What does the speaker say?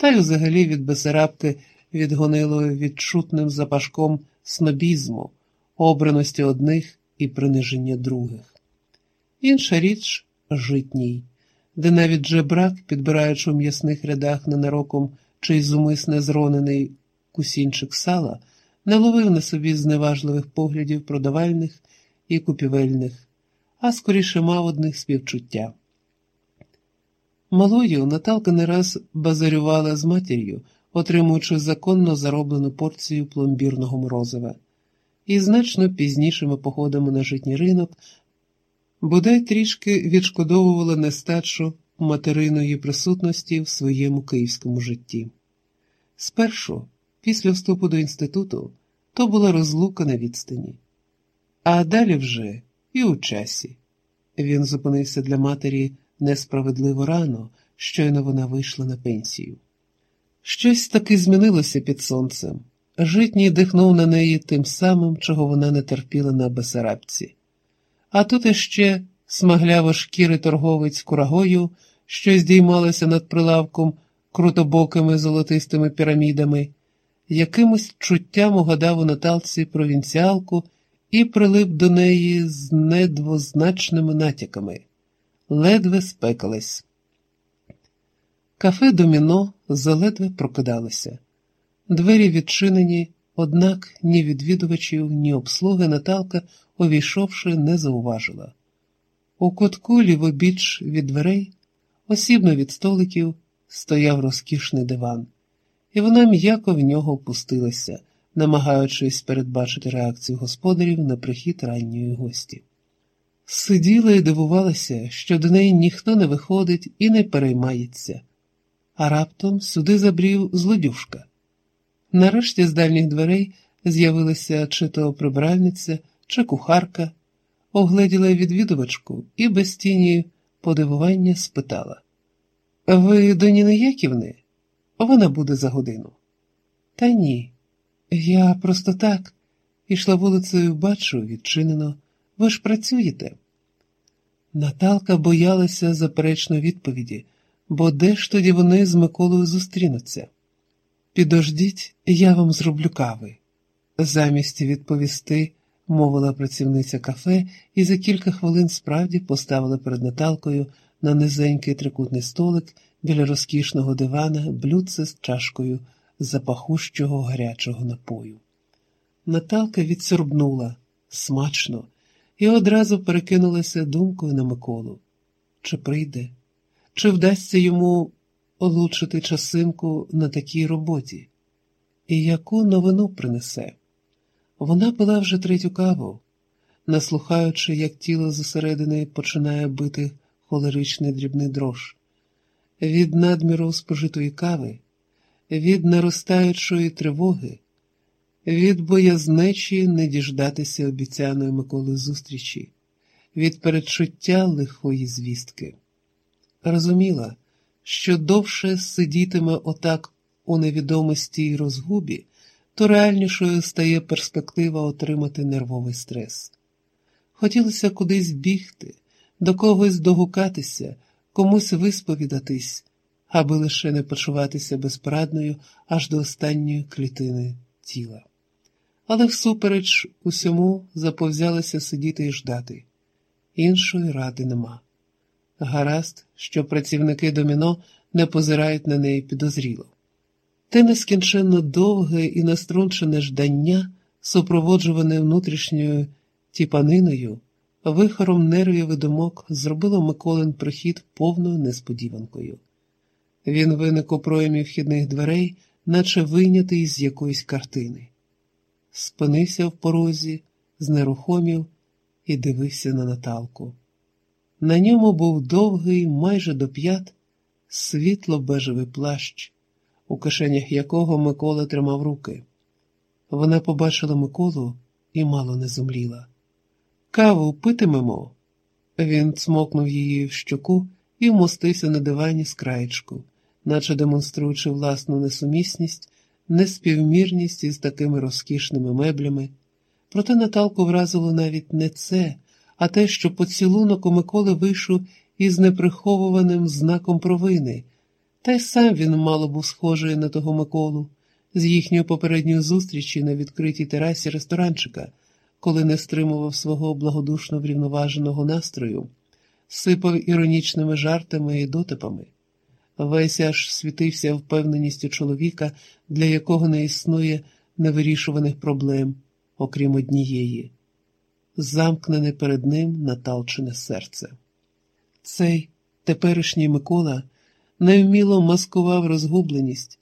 та й взагалі від Бесарабки відгонило відчутним запашком снобізму, обраності одних і приниження других. Інша річ житній, де навіть жебрак, підбираючи у м'ясних рядах ненароком чий зумисне зронений кусінчик сала, не ловив на собі зневажливих поглядів продавальних і купівельних, а скоріше мав одних співчуття. Малою Наталка не раз базарювала з матір'ю, отримуючи законно зароблену порцію пломбірного морозива, і значно пізнішими походами на житній ринок бодай трішки відшкодовувала нестачу материної присутності в своєму київському житті. Спершу, після вступу до інституту, то була розлука на відстані, а далі вже і у часі. Він зупинився для матері несправедливо рано, щойно вона вийшла на пенсію. Щось таки змінилося під сонцем. Житній дихнув на неї тим самим, чого вона не терпіла на Бесарабці. А тут іще смагляво шкіри торговець курагою, що здіймалося над прилавком крутобокими золотистими пірамідами, якимось чуттям угадав у Наталці провінціалку і прилип до неї з недвозначними натяками, ледве спекалась. Кафе доміно заледве прокидалося. Двері відчинені, однак ні відвідувачів, ні обслуги Наталка, увійшовши, не зауважила. У кутку лівобіч від дверей, осібно від столиків, стояв розкішний диван, і вона м'яко в нього опустилася, намагаючись передбачити реакцію господарів на прихід ранньої гості. Сиділа і дивувалася, що до неї ніхто не виходить і не переймається, а раптом сюди забрів злодюшка. Нарешті з дальніх дверей з'явилася чи то прибральниця, чи кухарка, огледіла відвідувачку і без тіні подивування спитала Ви до Ніни Яківни? Вона буде за годину. Та ні. Я просто так ішла вулицею, бачу, відчинено. Ви ж працюєте. Наталка боялася заперечної відповіді, бо де ж тоді вони з Миколою зустрінуться? Підождіть, я вам зроблю кави. Замість відповісти, мовила працівниця кафе, і за кілька хвилин справді поставила перед Наталкою на низенький трикутний столик біля розкішного дивана блюдце з чашкою запахущого гарячого напою. Наталка відсорбнула смачно і одразу перекинулася думкою на Миколу. Чи прийде, чи вдасться йому олучити часинку на такій роботі, і яку новину принесе? Вона пила вже третю каву, наслухаючи, як тіло зосередини починає бити холеричний дрібний дрож. Від надміру спожитої кави, від наростаючої тривоги, від боязнечі не діждатися обіцяної Миколи зустрічі, від передчуття лихої звістки. Розуміла, що довше сидітиме отак у невідомості й розгубі, то реальнішою стає перспектива отримати нервовий стрес. Хотілося кудись бігти, до когось догукатися, комусь висповідатись, аби лише не почуватися безпорадною аж до останньої клітини тіла. Але всупереч усьому заповзялася сидіти і ждати. Іншої ради нема. Гаразд, що працівники доміно не позирають на неї підозріло. Те нескінченно довге і наструнчене ждання, супроводжуване внутрішньою тіпаниною, вихором нервів і думок, зробило Миколин прихід повною несподіванкою. Він виник у проємі вхідних дверей, наче вийнятий з якоїсь картини. Спинився в порозі, знерухомів і дивився на Наталку. На ньому був довгий, майже до п'ят, світло-бежевий плащ, у кишенях якого Микола тримав руки. Вона побачила Миколу і мало не зумліла. Каву питимемо. Він цмокнув її в щоку і вмостився на дивані з краєчку, наче демонструючи власну несумісність, неспівмірність із такими розкішними меблями. Проте Наталку вразило навіть не це а те, що поцілунок у Миколи вийшов із неприховуваним знаком провини, Та й сам він мало був схожий на того Миколу з їхньої попередньої зустрічі на відкритій терасі ресторанчика, коли не стримував свого благодушно врівноваженого настрою, сипав іронічними жартами і дотипами. Весь аж світився впевненістю чоловіка, для якого не існує невирішуваних проблем, окрім однієї, замкнене перед ним наталчене серце. Цей теперішній Микола невміло маскував розгубленість,